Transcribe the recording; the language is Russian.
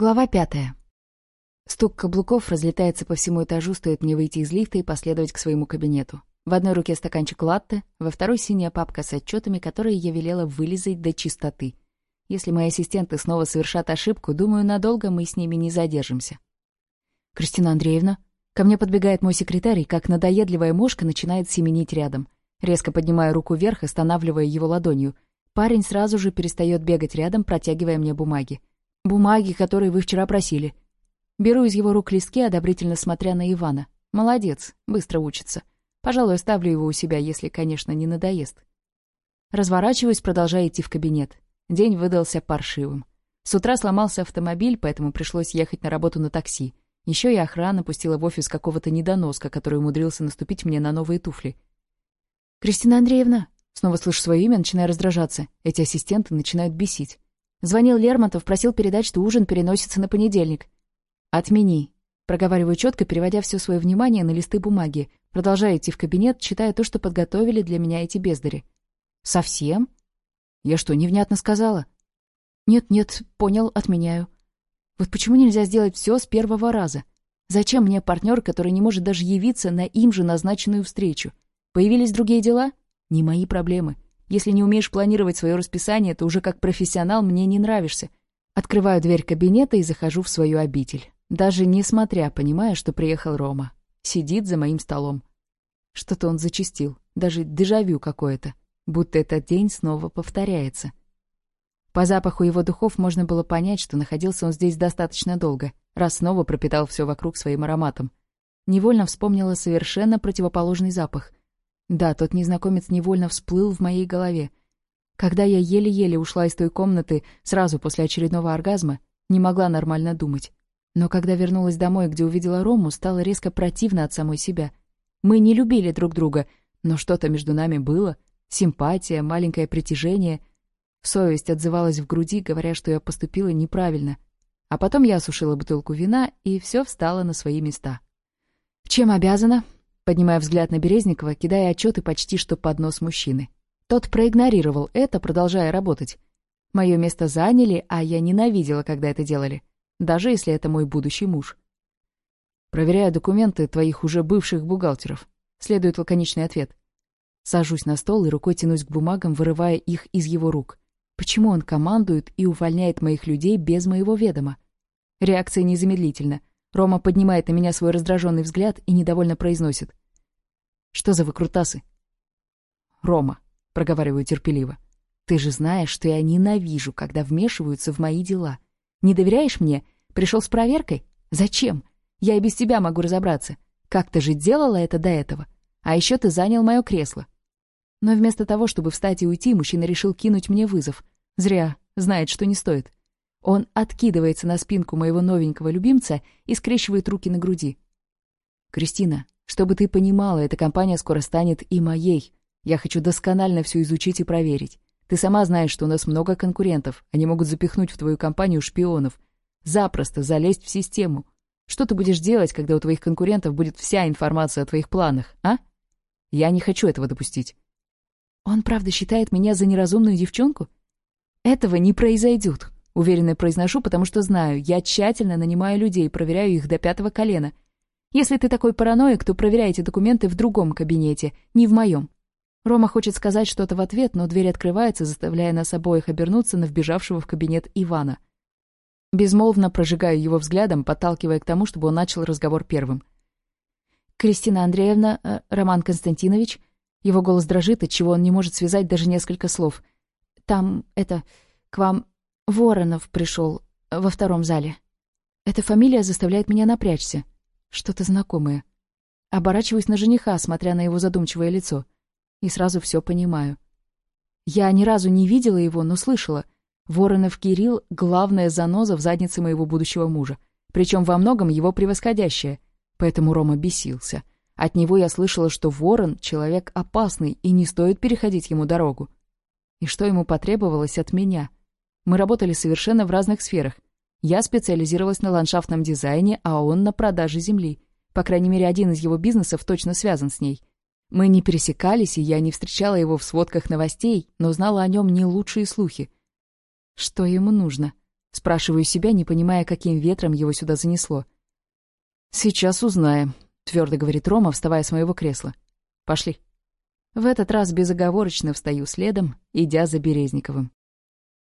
Глава пятая. Стук каблуков разлетается по всему этажу, стоит мне выйти из лифта и последовать к своему кабинету. В одной руке стаканчик латте, во второй синяя папка с отчетами, которые я велела вылезать до чистоты. Если мои ассистенты снова совершат ошибку, думаю, надолго мы с ними не задержимся. «Кристина Андреевна?» Ко мне подбегает мой секретарь, и как надоедливая мошка начинает семенить рядом. Резко поднимаю руку вверх, останавливая его ладонью. Парень сразу же перестает бегать рядом, протягивая мне бумаги. Бумаги, которые вы вчера просили. Беру из его рук листки, одобрительно смотря на Ивана. Молодец, быстро учится. Пожалуй, оставлю его у себя, если, конечно, не надоест. Разворачиваюсь, продолжая идти в кабинет. День выдался паршивым. С утра сломался автомобиль, поэтому пришлось ехать на работу на такси. Еще и охрана пустила в офис какого-то недоноска, который умудрился наступить мне на новые туфли. «Кристина Андреевна!» Снова слышу свое имя, начинаю раздражаться. Эти ассистенты начинают бесить. Звонил Лермонтов, просил передать, что ужин переносится на понедельник. «Отмени», — проговариваю четко, переводя все свое внимание на листы бумаги, продолжая идти в кабинет, читая то, что подготовили для меня эти бездари. «Совсем?» «Я что, невнятно сказала?» «Нет-нет, понял, отменяю». «Вот почему нельзя сделать все с первого раза? Зачем мне партнер, который не может даже явиться на им же назначенную встречу? Появились другие дела? Не мои проблемы». Если не умеешь планировать свое расписание, то уже как профессионал мне не нравишься. Открываю дверь кабинета и захожу в свою обитель. Даже несмотря, понимая, что приехал Рома. Сидит за моим столом. Что-то он зачистил. Даже дежавю какое-то. Будто этот день снова повторяется. По запаху его духов можно было понять, что находился он здесь достаточно долго, раз снова пропитал все вокруг своим ароматом. Невольно вспомнила совершенно противоположный запах. Да, тот незнакомец невольно всплыл в моей голове. Когда я еле-еле ушла из той комнаты сразу после очередного оргазма, не могла нормально думать. Но когда вернулась домой, где увидела Рому, стало резко противно от самой себя. Мы не любили друг друга, но что-то между нами было. Симпатия, маленькое притяжение. Совесть отзывалась в груди, говоря, что я поступила неправильно. А потом я осушила бутылку вина, и все встало на свои места. «Чем обязана?» поднимая взгляд на Березникова, кидая отчеты почти что под нос мужчины. Тот проигнорировал это, продолжая работать. Мое место заняли, а я ненавидела, когда это делали, даже если это мой будущий муж. Проверяю документы твоих уже бывших бухгалтеров. Следует лаконичный ответ. Сажусь на стол и рукой тянусь к бумагам, вырывая их из его рук. Почему он командует и увольняет моих людей без моего ведома? Реакция незамедлительна. Рома поднимает на меня свой раздраженный взгляд и недовольно произносит. «Что за выкрутасы?» «Рома», — проговариваю терпеливо, — «ты же знаешь, что я ненавижу, когда вмешиваются в мои дела. Не доверяешь мне? Пришел с проверкой? Зачем? Я и без тебя могу разобраться. Как ты же делала это до этого? А еще ты занял мое кресло». Но вместо того, чтобы встать и уйти, мужчина решил кинуть мне вызов. Зря. Знает, что не стоит. Он откидывается на спинку моего новенького любимца и скрещивает руки на груди. «Кристина, чтобы ты понимала, эта компания скоро станет и моей. Я хочу досконально все изучить и проверить. Ты сама знаешь, что у нас много конкурентов. Они могут запихнуть в твою компанию шпионов. Запросто залезть в систему. Что ты будешь делать, когда у твоих конкурентов будет вся информация о твоих планах, а? Я не хочу этого допустить». «Он правда считает меня за неразумную девчонку?» «Этого не произойдет», Уверенно произношу, потому что знаю, я тщательно нанимаю людей, проверяю их до пятого колена. Если ты такой параноик, то проверяйте документы в другом кабинете, не в моем. Рома хочет сказать что-то в ответ, но дверь открывается, заставляя нас обоих обернуться на вбежавшего в кабинет Ивана. Безмолвно прожигаю его взглядом, подталкивая к тому, чтобы он начал разговор первым. «Кристина Андреевна, э, Роман Константинович...» Его голос дрожит, отчего он не может связать даже несколько слов. «Там, это... к вам Воронов пришел во втором зале. Эта фамилия заставляет меня напрячься. Что-то знакомое. Оборачиваюсь на жениха, смотря на его задумчивое лицо. И сразу все понимаю. Я ни разу не видела его, но слышала. Воронов Кирилл — главная заноза в заднице моего будущего мужа. Причем во многом его превосходящая. Поэтому Рома бесился. От него я слышала, что Ворон — человек опасный, и не стоит переходить ему дорогу. И что ему потребовалось от меня — мы работали совершенно в разных сферах. Я специализировалась на ландшафтном дизайне, а он на продаже земли. По крайней мере, один из его бизнесов точно связан с ней. Мы не пересекались, и я не встречала его в сводках новостей, но знала о нем не лучшие слухи. Что ему нужно? Спрашиваю себя, не понимая, каким ветром его сюда занесло. «Сейчас узнаем», — твердо говорит Рома, вставая с моего кресла. «Пошли». В этот раз безоговорочно встаю следом, идя за Березниковым.